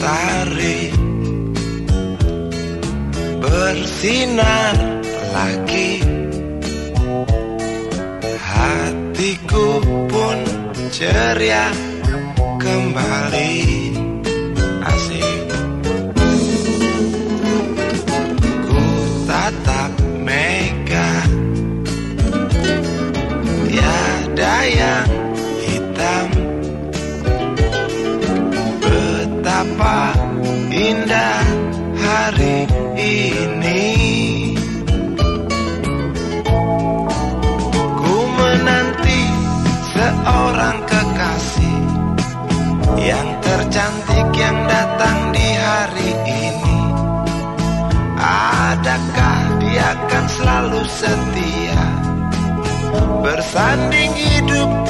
mentari bersinar lagi. Hatiku pun ceria kembali. Ku tatap mega. Tiada yang hitam. Betapa indah hari ini? Ku menanti seorang kekasih Yang tercantik yang datang di hari ini. Adakah dia akan selalu setia Bersanding hidup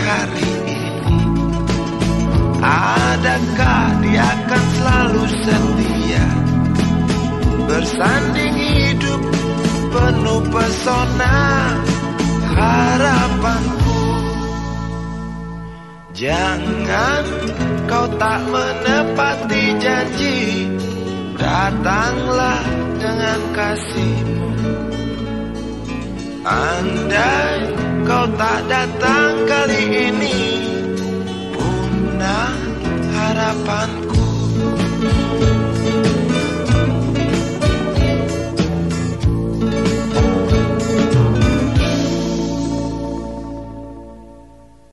hari ini Adakah dia akan selalu setia? Bersanding hidup penuh pesona harapanku. Jangan kau tak menepati janji Datanglah dengan kasihmu Andai kau tak datang kali ini. Punah harapanku